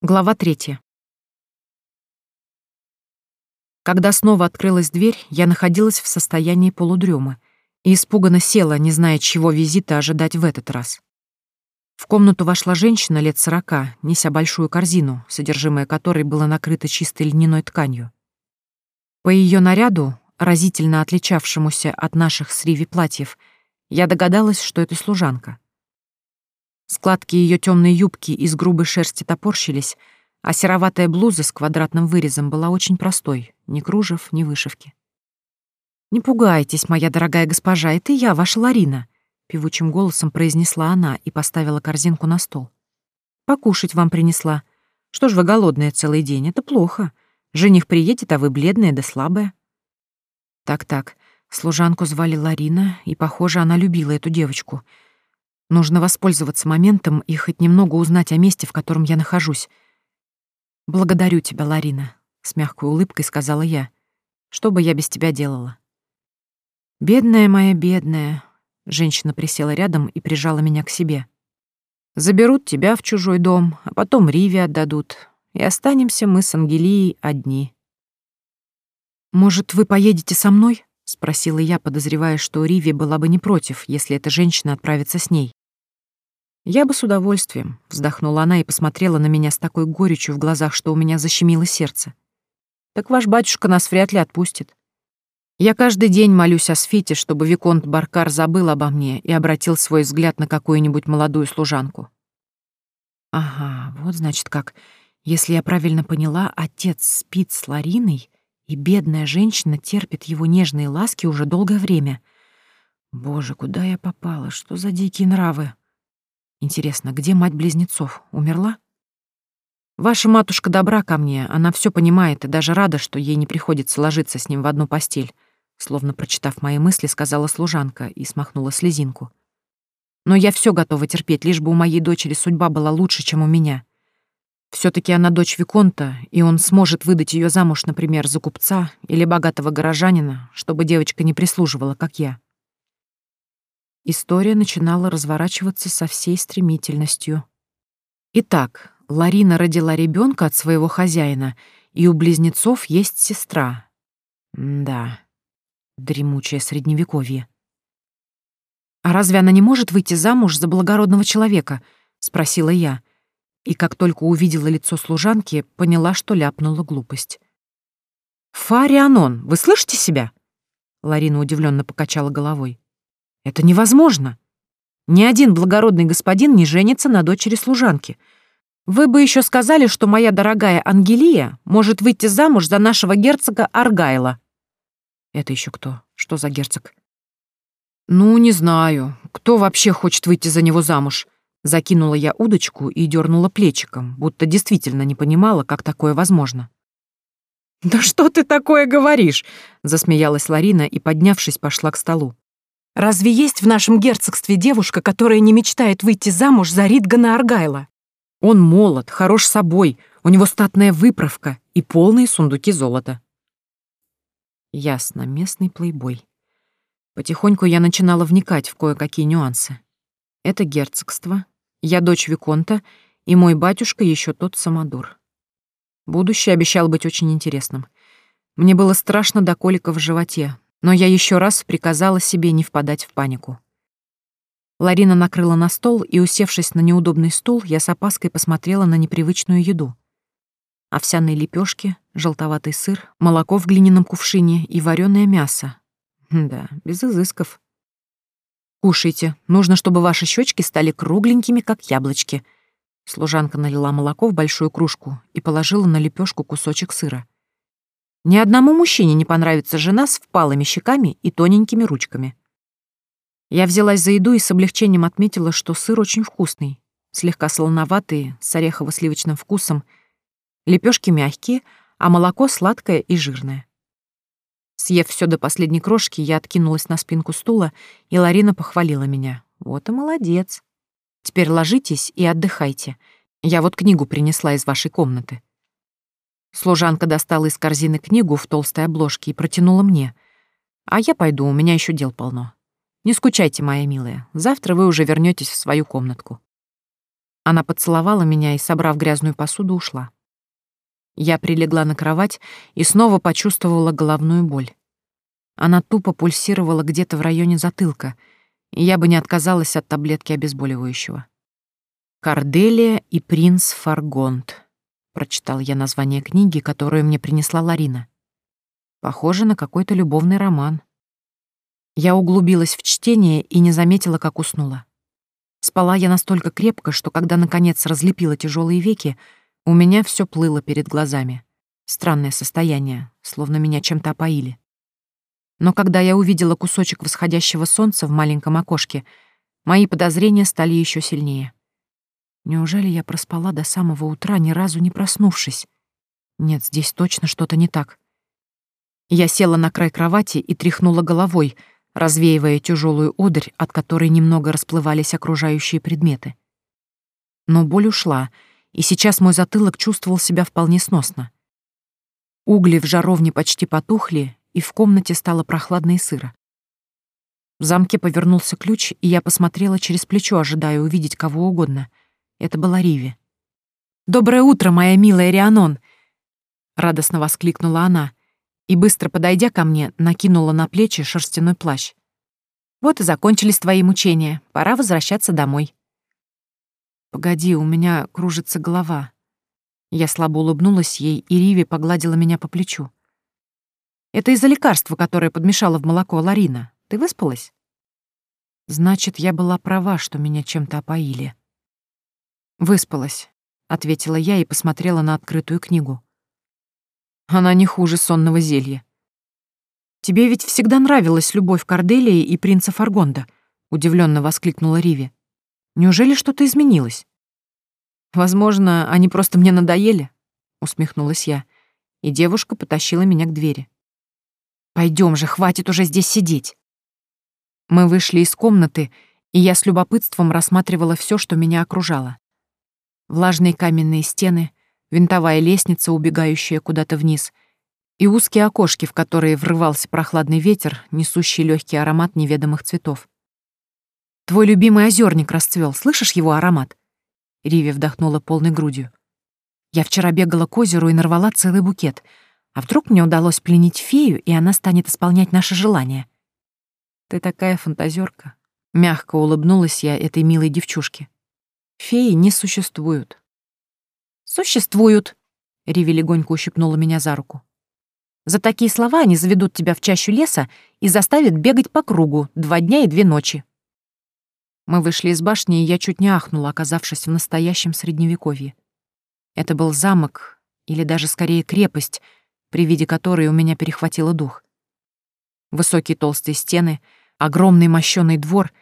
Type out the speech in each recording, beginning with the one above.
Глава третья. Когда снова открылась дверь, я находилась в состоянии полудрёмы и испуганно села, не зная, чего визита ожидать в этот раз. В комнату вошла женщина лет сорока, неся большую корзину, содержимое которой было накрыто чистой льняной тканью. По ее наряду, разительно отличавшемуся от наших с Риви платьев, я догадалась, что это служанка. Складки ее темной юбки из грубой шерсти топорщились, а сероватая блуза с квадратным вырезом была очень простой, ни кружев, ни вышивки. «Не пугайтесь, моя дорогая госпожа, это я, ваша Ларина», — певучим голосом произнесла она и поставила корзинку на стол. «Покушать вам принесла. Что ж вы голодная целый день? Это плохо. Жених приедет, а вы бледная да слабая». Так-так, служанку звали Ларина, и, похоже, она любила эту девочку. Нужно воспользоваться моментом и хоть немного узнать о месте, в котором я нахожусь. «Благодарю тебя, Ларина», — с мягкой улыбкой сказала я. «Что бы я без тебя делала?» «Бедная моя, бедная», — женщина присела рядом и прижала меня к себе. «Заберут тебя в чужой дом, а потом Риве отдадут, и останемся мы с Ангелией одни». «Может, вы поедете со мной?» — спросила я, подозревая, что Риви была бы не против, если эта женщина отправится с ней. «Я бы с удовольствием», — вздохнула она и посмотрела на меня с такой горечью в глазах, что у меня защемило сердце. «Так ваш батюшка нас вряд ли отпустит. Я каждый день молюсь о Сфите, чтобы Виконт Баркар забыл обо мне и обратил свой взгляд на какую-нибудь молодую служанку». «Ага, вот значит как. Если я правильно поняла, отец спит с Лариной, и бедная женщина терпит его нежные ласки уже долгое время. Боже, куда я попала? Что за дикие нравы?» Интересно, где мать близнецов? Умерла? Ваша матушка добра ко мне, она все понимает и даже рада, что ей не приходится ложиться с ним в одну постель, словно прочитав мои мысли, сказала служанка и смахнула слезинку. Но я все готова терпеть, лишь бы у моей дочери судьба была лучше, чем у меня. все таки она дочь Виконта, и он сможет выдать ее замуж, например, за купца или богатого горожанина, чтобы девочка не прислуживала, как я. История начинала разворачиваться со всей стремительностью. Итак, Ларина родила ребенка от своего хозяина, и у близнецов есть сестра. М да, дремучее средневековье. «А разве она не может выйти замуж за благородного человека?» — спросила я. И как только увидела лицо служанки, поняла, что ляпнула глупость. «Фарианон, вы слышите себя?» Ларина удивленно покачала головой. Это невозможно. Ни один благородный господин не женится на дочери служанки. Вы бы еще сказали, что моя дорогая Ангелия может выйти замуж за нашего герцога Аргайла. Это еще кто? Что за герцог? Ну, не знаю. Кто вообще хочет выйти за него замуж? Закинула я удочку и дернула плечиком, будто действительно не понимала, как такое возможно. «Да что ты такое говоришь?» — засмеялась Ларина и, поднявшись, пошла к столу. Разве есть в нашем герцогстве девушка, которая не мечтает выйти замуж за Ридгана Аргайла? Он молод, хорош собой, у него статная выправка и полные сундуки золота. Ясно, местный плейбой. Потихоньку я начинала вникать в кое-какие нюансы. Это герцогство, я дочь Виконта, и мой батюшка еще тот самодур. Будущее обещало быть очень интересным. Мне было страшно до колика в животе, но я еще раз приказала себе не впадать в панику. Ларина накрыла на стол, и, усевшись на неудобный стул, я с опаской посмотрела на непривычную еду. Овсяные лепешки, желтоватый сыр, молоко в глиняном кувшине и вареное мясо. Да, без изысков. «Кушайте. Нужно, чтобы ваши щечки стали кругленькими, как яблочки». Служанка налила молоко в большую кружку и положила на лепешку кусочек сыра. Ни одному мужчине не понравится жена с впалыми щеками и тоненькими ручками. Я взялась за еду и с облегчением отметила, что сыр очень вкусный, слегка солоноватый, с орехово-сливочным вкусом, лепешки мягкие, а молоко сладкое и жирное. Съев все до последней крошки, я откинулась на спинку стула, и Ларина похвалила меня. «Вот и молодец. Теперь ложитесь и отдыхайте. Я вот книгу принесла из вашей комнаты». Служанка достала из корзины книгу в толстой обложке и протянула мне. А я пойду, у меня еще дел полно. Не скучайте, моя милая. Завтра вы уже вернетесь в свою комнатку. Она поцеловала меня и, собрав грязную посуду, ушла. Я прилегла на кровать и снова почувствовала головную боль. Она тупо пульсировала где-то в районе затылка, и я бы не отказалась от таблетки обезболивающего. «Корделия и принц Фаргонт», — прочитал я название книги, которую мне принесла Ларина. Похоже на какой-то любовный роман. Я углубилась в чтение и не заметила, как уснула. Спала я настолько крепко, что когда, наконец, разлепила тяжелые веки, у меня все плыло перед глазами. Странное состояние, словно меня чем-то опоили. Но когда я увидела кусочек восходящего солнца в маленьком окошке, мои подозрения стали еще сильнее. Неужели я проспала до самого утра, ни разу не проснувшись? Нет, здесь точно что-то не так. Я села на край кровати и тряхнула головой, развеивая тяжелую одырь, от которой немного расплывались окружающие предметы. Но боль ушла, и сейчас мой затылок чувствовал себя вполне сносно. Угли в жаровне почти потухли, и в комнате стало прохладно и сыро. В замке повернулся ключ, и я посмотрела через плечо, ожидая увидеть кого угодно. Это была Риви. «Доброе утро, моя милая Рианон!» Радостно воскликнула она и, быстро подойдя ко мне, накинула на плечи шерстяной плащ. «Вот и закончились твои мучения. Пора возвращаться домой». «Погоди, у меня кружится голова». Я слабо улыбнулась ей, и Риви погладила меня по плечу. Это из-за лекарства, которое подмешала в молоко Ларина. Ты выспалась? Значит, я была права, что меня чем-то опоили. Выспалась, ответила я и посмотрела на открытую книгу. Она не хуже сонного зелья. Тебе ведь всегда нравилась любовь Корделии и принца Фаргонда, удивленно воскликнула Риви. Неужели что-то изменилось? Возможно, они просто мне надоели, усмехнулась я, и девушка потащила меня к двери. Пойдем же, хватит уже здесь сидеть. Мы вышли из комнаты, и я с любопытством рассматривала все, что меня окружало. Влажные каменные стены, винтовая лестница, убегающая куда-то вниз, и узкие окошки, в которые врывался прохладный ветер, несущий легкий аромат неведомых цветов. «Твой любимый озерник расцвел, слышишь его аромат?» Риви вдохнула полной грудью. «Я вчера бегала к озеру и нарвала целый букет — а вдруг мне удалось пленить фею, и она станет исполнять наши желания? Ты такая фантазерка. Мягко улыбнулась я этой милой девчушке. Феи не существуют. Существуют. Риви легонько ущипнула меня за руку. За такие слова они заведут тебя в чащу леса и заставят бегать по кругу два дня и две ночи. Мы вышли из башни, и я чуть не ахнула, оказавшись в настоящем средневековье. Это был замок, или даже скорее крепость, при виде которой у меня перехватило дух. Высокие толстые стены, огромный мощёный двор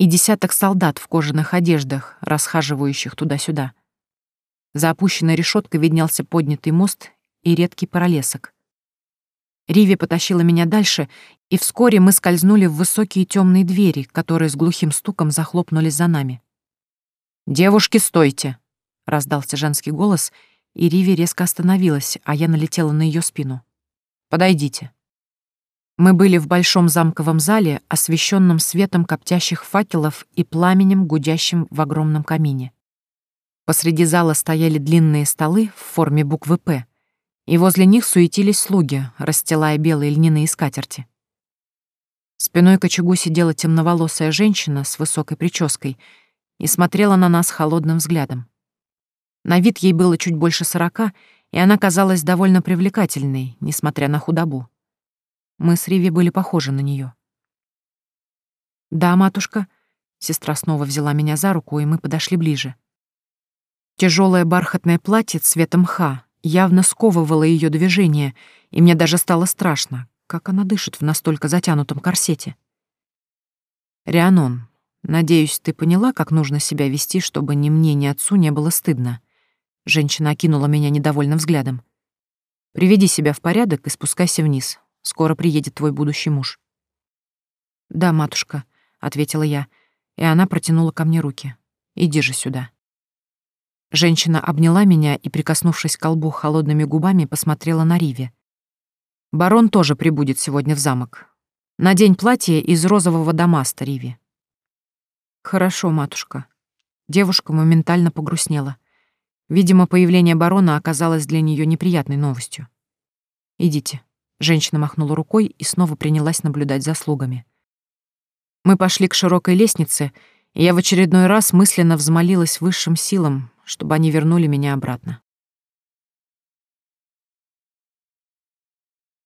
и десяток солдат в кожаных одеждах, расхаживающих туда-сюда. За опущенной решеткой виднелся поднятый мост и редкий пролесок. Риви потащила меня дальше, и вскоре мы скользнули в высокие темные двери, которые с глухим стуком захлопнулись за нами. «Девушки, стойте!» — раздался женский голос, и Риви резко остановилась, а я налетела на ее спину. «Подойдите». Мы были в большом замковом зале, освещенном светом коптящих факелов и пламенем, гудящим в огромном камине. Посреди зала стояли длинные столы в форме буквы «П», и возле них суетились слуги, расстилая белые льняные скатерти. Спиной к очагу сидела темноволосая женщина с высокой прической и смотрела на нас холодным взглядом. На вид ей было чуть больше сорока, и она казалась довольно привлекательной, несмотря на худобу. Мы с Риви были похожи на нее. «Да, матушка», — сестра снова взяла меня за руку, и мы подошли ближе. Тяжелое бархатное платье цвета мха явно сковывало ее движение, и мне даже стало страшно, как она дышит в настолько затянутом корсете. «Рианон, надеюсь, ты поняла, как нужно себя вести, чтобы ни мне, ни отцу не было стыдно?» Женщина окинула меня недовольным взглядом. «Приведи себя в порядок и спускайся вниз. Скоро приедет твой будущий муж». «Да, матушка», — ответила я, и она протянула ко мне руки. «Иди же сюда». Женщина обняла меня и, прикоснувшись к колбу холодными губами, посмотрела на Риве. «Барон тоже прибудет сегодня в замок. Надень платье из розового дамаста, Риви». «Хорошо, матушка», Девушка моментально погрустнела. Видимо, появление барона оказалось для нее неприятной новостью. «Идите». Женщина махнула рукой и снова принялась наблюдать за слугами. Мы пошли к широкой лестнице, и я в очередной раз мысленно взмолилась высшим силам, чтобы они вернули меня обратно.